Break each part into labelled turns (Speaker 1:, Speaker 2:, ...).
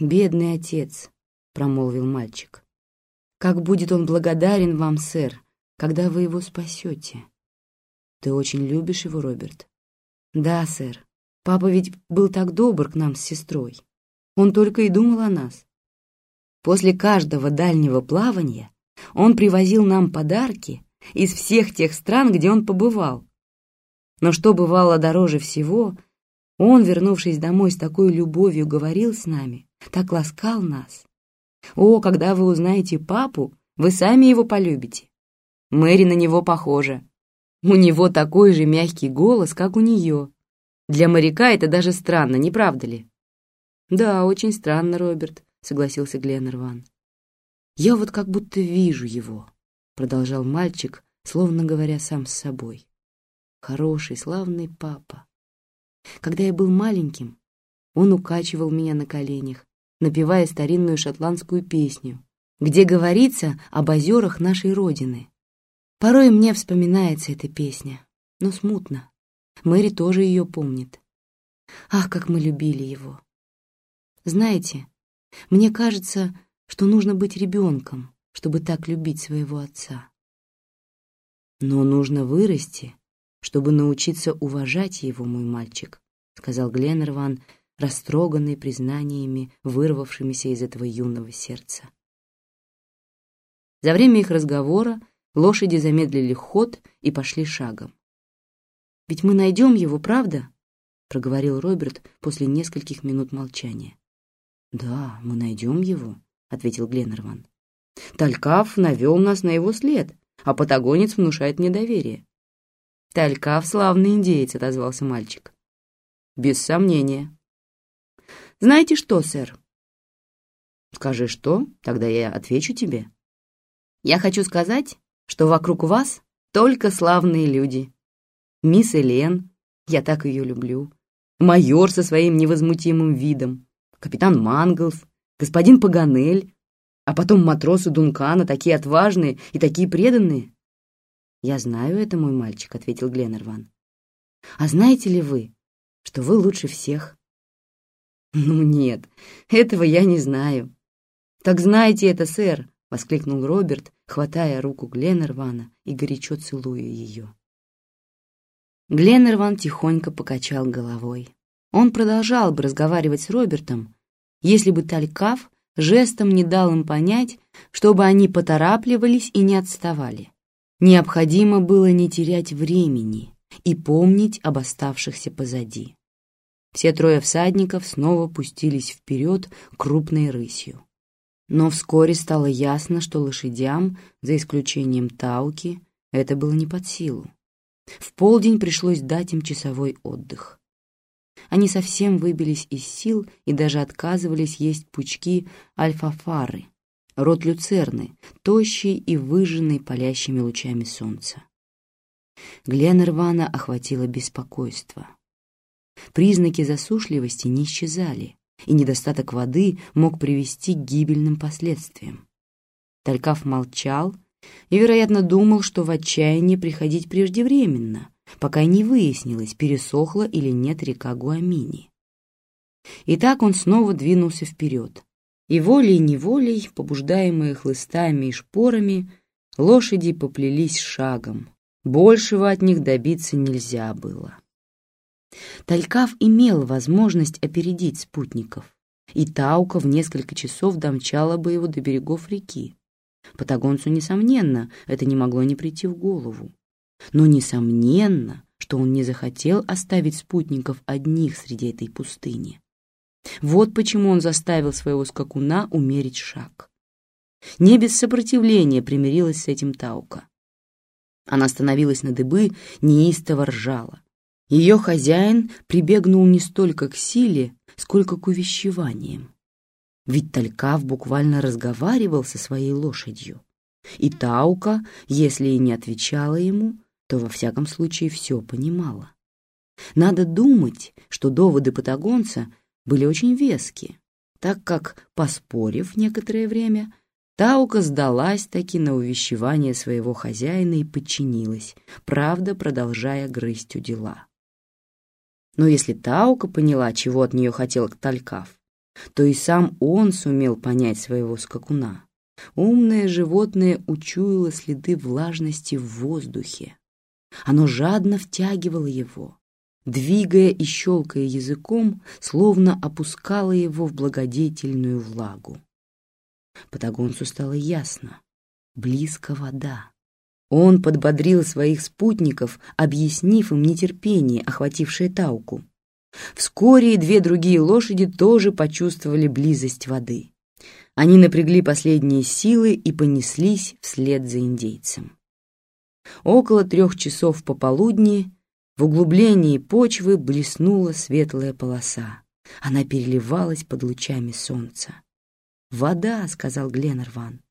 Speaker 1: «Бедный отец», — промолвил мальчик. «Как будет он благодарен вам, сэр, когда вы его спасете?» «Ты очень любишь его, Роберт?» «Да, сэр. Папа ведь был так добр к нам с сестрой. Он только и думал о нас. После каждого дальнего плавания он привозил нам подарки из всех тех стран, где он побывал. Но что бывало дороже всего, он, вернувшись домой с такой любовью, говорил с нами, так ласкал нас. О, когда вы узнаете папу, вы сами его полюбите. Мэри на него похожа. У него такой же мягкий голос, как у нее. Для моряка это даже странно, не правда ли? Да, очень странно, Роберт, согласился Гленнерван. Я вот как будто вижу его, продолжал мальчик, словно говоря сам с собой. Хороший, славный папа. Когда я был маленьким, он укачивал меня на коленях, напевая старинную шотландскую песню, где говорится об озерах нашей Родины. Порой мне вспоминается эта песня, но смутно. Мэри тоже ее помнит. Ах, как мы любили его! Знаете, мне кажется, что нужно быть ребенком, чтобы так любить своего отца. Но нужно вырасти, чтобы научиться уважать его, мой мальчик, сказал Гленнерван, растроганный признаниями, вырвавшимися из этого юного сердца. За время их разговора лошади замедлили ход и пошли шагом. «Ведь мы найдем его, правда?» — проговорил Роберт после нескольких минут молчания. «Да, мы найдем его», — ответил Гленнерван. «Талькав навел нас на его след, а патагонец внушает мне доверие». «Талькав — славный индеец», — отозвался мальчик. «Без сомнения», знаете что, сэр? Скажи что, тогда я отвечу тебе. Я хочу сказать, что вокруг вас только славные люди. Мисс Элен, я так ее люблю. Майор со своим невозмутимым видом. Капитан Манглс, господин Паганель, а потом матросы Дункана, такие отважные и такие преданные. «Я знаю это, мой мальчик», — ответил Гленнерван. «А знаете ли вы, что вы лучше всех?» «Ну нет, этого я не знаю». «Так знаете это, сэр!» — воскликнул Роберт, хватая руку Гленнервана и горячо целуя ее. Гленнерван тихонько покачал головой. Он продолжал бы разговаривать с Робертом, если бы Талькав жестом не дал им понять, чтобы они поторапливались и не отставали. Необходимо было не терять времени и помнить об оставшихся позади. Все трое всадников снова пустились вперед крупной рысью. Но вскоре стало ясно, что лошадям, за исключением Тауки, это было не под силу. В полдень пришлось дать им часовой отдых. Они совсем выбились из сил и даже отказывались есть пучки альфафары, род люцерны, тощий и выжженный палящими лучами солнца. Гленнервана охватило беспокойство. Признаки засушливости не исчезали, и недостаток воды мог привести к гибельным последствиям. Талькав молчал и, вероятно, думал, что в отчаянии приходить преждевременно, пока не выяснилось, пересохла или нет река Гуамини. И так он снова двинулся вперед, и волей-неволей, побуждаемые хлыстами и шпорами, лошади поплелись шагом. Большего от них добиться нельзя было. Талькав имел возможность опередить спутников, и Таука в несколько часов домчала бы его до берегов реки. Патагонцу, несомненно, это не могло не прийти в голову. Но несомненно, что он не захотел оставить спутников одних среди этой пустыни. Вот почему он заставил своего скакуна умерить шаг. Не без сопротивления примирилась с этим Таука. Она становилась на дыбы, неистово ржала. Ее хозяин прибегнул не столько к силе, сколько к увещеваниям. Ведь Талькав буквально разговаривал со своей лошадью. И Таука, если и не отвечала ему, то во всяком случае все понимала. Надо думать, что доводы патагонца были очень веские, так как, поспорив некоторое время, Таука сдалась таки на увещевание своего хозяина и подчинилась, правда, продолжая грызть у дела. Но если Таука поняла, чего от нее хотел Талькав, то и сам он сумел понять своего скакуна. Умное животное учуяло следы влажности в воздухе. Оно жадно втягивало его, двигая и щелкая языком, словно опускало его в благодетельную влагу. Патагонцу стало ясно — близко вода. Он подбодрил своих спутников, объяснив им нетерпение, охватившее Тауку. Вскоре две другие лошади тоже почувствовали близость воды. Они напрягли последние силы и понеслись вслед за индейцем. Около трех часов пополудни в углублении почвы блеснула светлая полоса. Она переливалась под лучами солнца. «Вода!» — сказал Гленнерван.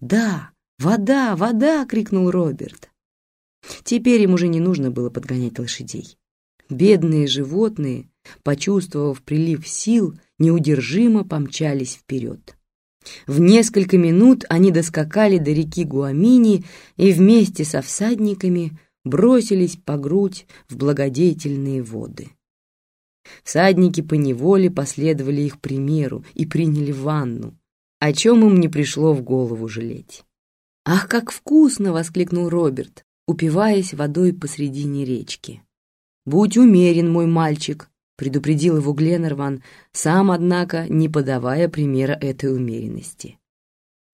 Speaker 1: «Да, вода, вода!» — крикнул Роберт. Теперь им уже не нужно было подгонять лошадей. Бедные животные, почувствовав прилив сил, неудержимо помчались вперед. В несколько минут они доскакали до реки Гуамини и вместе со всадниками бросились по грудь в благодетельные воды. Всадники поневоле последовали их примеру и приняли ванну, о чем им не пришло в голову жалеть. «Ах, как вкусно!» — воскликнул Роберт, упиваясь водой посредине речки. «Будь умерен, мой мальчик», — предупредил его Гленнерван, сам, однако, не подавая примера этой умеренности.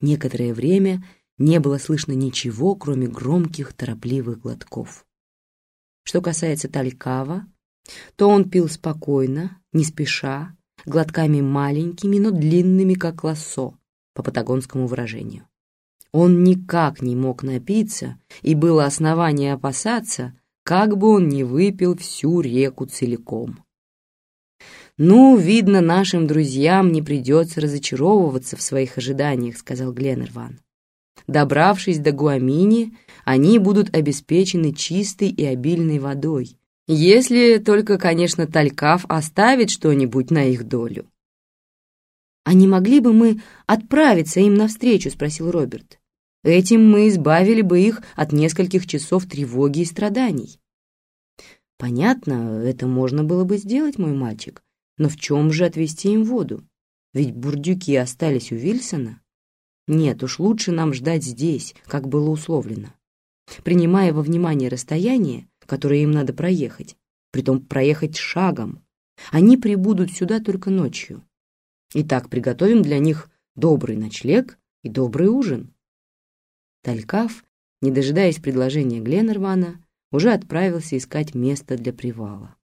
Speaker 1: Некоторое время не было слышно ничего, кроме громких, торопливых глотков. Что касается Талькава, то он пил спокойно, не спеша, глотками маленькими, но длинными, как лассо, по патагонскому выражению. Он никак не мог напиться, и было основание опасаться, как бы он не выпил всю реку целиком. «Ну, видно, нашим друзьям не придется разочаровываться в своих ожиданиях», — сказал Гленнерван. «Добравшись до Гуамини, они будут обеспечены чистой и обильной водой, если только, конечно, Талькав оставит что-нибудь на их долю». «А не могли бы мы отправиться им навстречу?» — спросил Роберт. Этим мы избавили бы их от нескольких часов тревоги и страданий. Понятно, это можно было бы сделать, мой мальчик, но в чем же отвезти им воду? Ведь бурдюки остались у Вильсона. Нет, уж лучше нам ждать здесь, как было условлено. Принимая во внимание расстояние, которое им надо проехать, притом проехать шагом, они прибудут сюда только ночью. Итак, приготовим для них добрый ночлег и добрый ужин. Талькав, не дожидаясь предложения Гленнервана, уже отправился искать место для привала.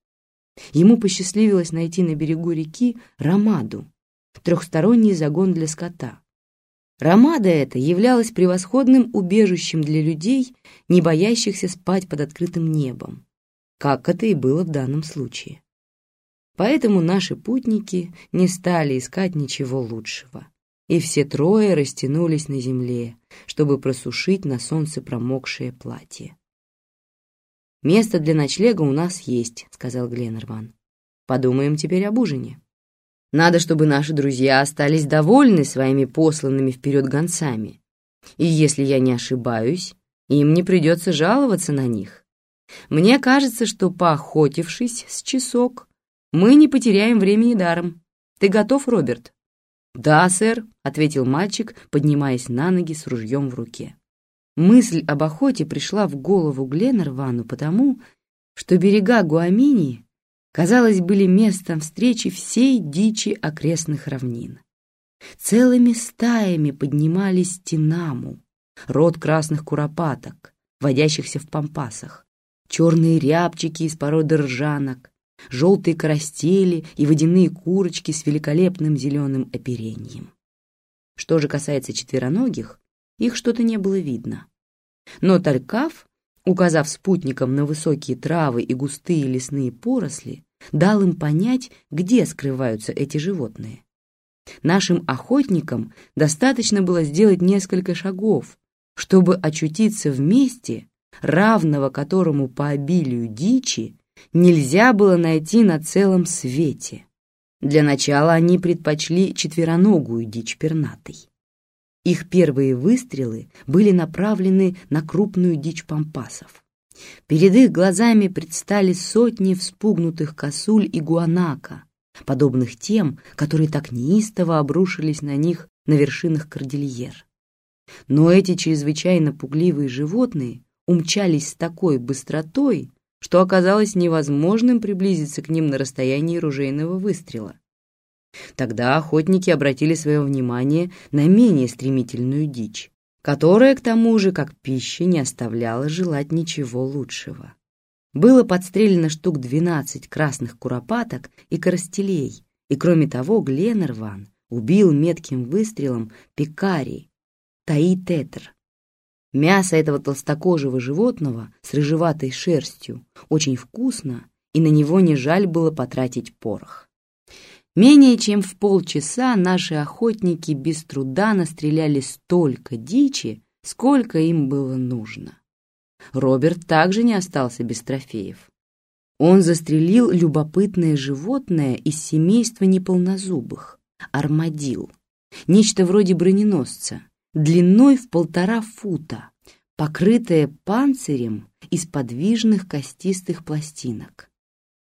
Speaker 1: Ему посчастливилось найти на берегу реки Ромаду, трехсторонний загон для скота. Ромада эта являлась превосходным убежищем для людей, не боящихся спать под открытым небом, как это и было в данном случае. Поэтому наши путники не стали искать ничего лучшего и все трое растянулись на земле, чтобы просушить на солнце промокшее платье. «Место для ночлега у нас есть», — сказал Гленнерван. «Подумаем теперь об ужине. Надо, чтобы наши друзья остались довольны своими посланными вперед гонцами. И если я не ошибаюсь, им не придется жаловаться на них. Мне кажется, что, поохотившись с часок, мы не потеряем времени даром. Ты готов, Роберт?» «Да, сэр», — ответил мальчик, поднимаясь на ноги с ружьем в руке. Мысль об охоте пришла в голову Гленнервану потому, что берега Гуамини, казалось, были местом встречи всей дичи окрестных равнин. Целыми стаями поднимались тинаму, род красных куропаток, водящихся в пампасах, черные рябчики из породы ржанок, желтые карастели и водяные курочки с великолепным зеленым оперением. Что же касается четвероногих, их что-то не было видно. Но Талькав, указав спутникам на высокие травы и густые лесные поросли, дал им понять, где скрываются эти животные. Нашим охотникам достаточно было сделать несколько шагов, чтобы очутиться в месте, равного которому по обилию дичи нельзя было найти на целом свете. Для начала они предпочли четвероногую дичь пернатой. Их первые выстрелы были направлены на крупную дичь пампасов. Перед их глазами предстали сотни вспугнутых косуль и гуанака, подобных тем, которые так неистово обрушились на них на вершинах кордильер. Но эти чрезвычайно пугливые животные умчались с такой быстротой, что оказалось невозможным приблизиться к ним на расстоянии ружейного выстрела. Тогда охотники обратили свое внимание на менее стремительную дичь, которая, к тому же, как пища, не оставляла желать ничего лучшего. Было подстрелено штук 12 красных куропаток и коростелей, и, кроме того, Гленнерван убил метким выстрелом пекарий, таи-тетр. Мясо этого толстокожего животного с рыжеватой шерстью очень вкусно, и на него не жаль было потратить порох. Менее чем в полчаса наши охотники без труда настреляли столько дичи, сколько им было нужно. Роберт также не остался без трофеев. Он застрелил любопытное животное из семейства неполнозубых — армадил, нечто вроде броненосца, длиной в полтора фута, покрытое панцирем из подвижных костистых пластинок.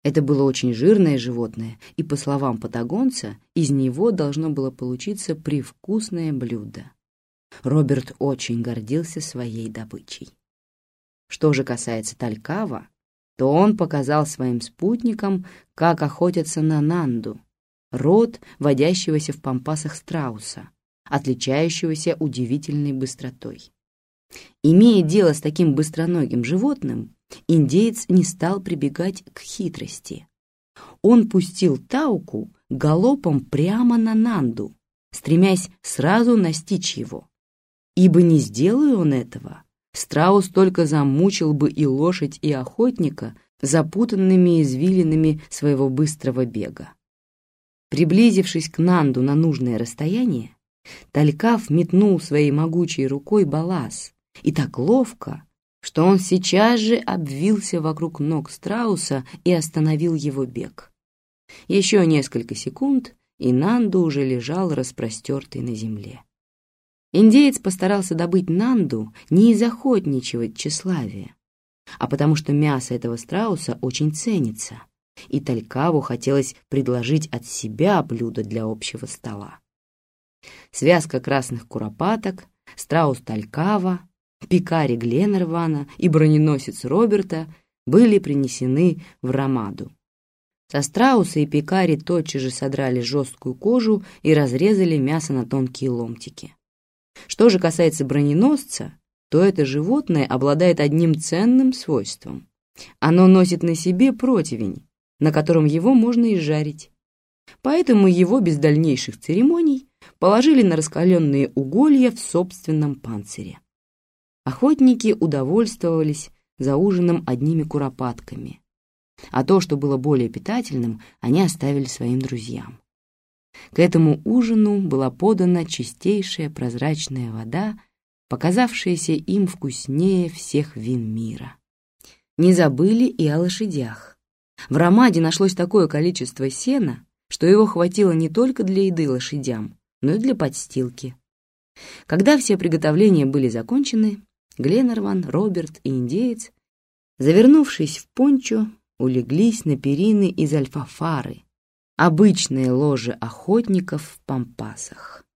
Speaker 1: Это было очень жирное животное, и, по словам патагонца, из него должно было получиться привкусное блюдо. Роберт очень гордился своей добычей. Что же касается Талькава, то он показал своим спутникам, как охотятся на Нанду, род, водящегося в пампасах страуса, отличающегося удивительной быстротой. Имея дело с таким быстроногим животным, индеец не стал прибегать к хитрости. Он пустил Тауку галопом прямо на Нанду, стремясь сразу настичь его. Ибо не сделая он этого, страус только замучил бы и лошадь, и охотника запутанными извилинами своего быстрого бега. Приблизившись к Нанду на нужное расстояние, Талькав метнул своей могучей рукой балас и так ловко, что он сейчас же обвился вокруг ног страуса и остановил его бег. Еще несколько секунд, и Нанду уже лежал распростертый на земле. Индеец постарался добыть Нанду не из охотничьего тщеславия, а потому что мясо этого страуса очень ценится, и Талькаву хотелось предложить от себя блюдо для общего стола. Связка красных куропаток, страус Талькава, пикари Гленнервана и броненосец Роберта были принесены в Ромаду. Со страуса и пикари тотчас же содрали жесткую кожу и разрезали мясо на тонкие ломтики. Что же касается броненосца, то это животное обладает одним ценным свойством. Оно носит на себе противень, на котором его можно изжарить. Поэтому его без дальнейших церемоний положили на раскаленные уголья в собственном панцире. Охотники удовольствовались за ужином одними куропатками, а то, что было более питательным, они оставили своим друзьям. К этому ужину была подана чистейшая прозрачная вода, показавшаяся им вкуснее всех вин мира. Не забыли и о лошадях. В Ромаде нашлось такое количество сена, что его хватило не только для еды лошадям, но и для подстилки. Когда все приготовления были закончены, Гленнерван, Роберт и индеец, завернувшись в пончо, улеглись на перины из альфафары, обычное ложе охотников в пампасах.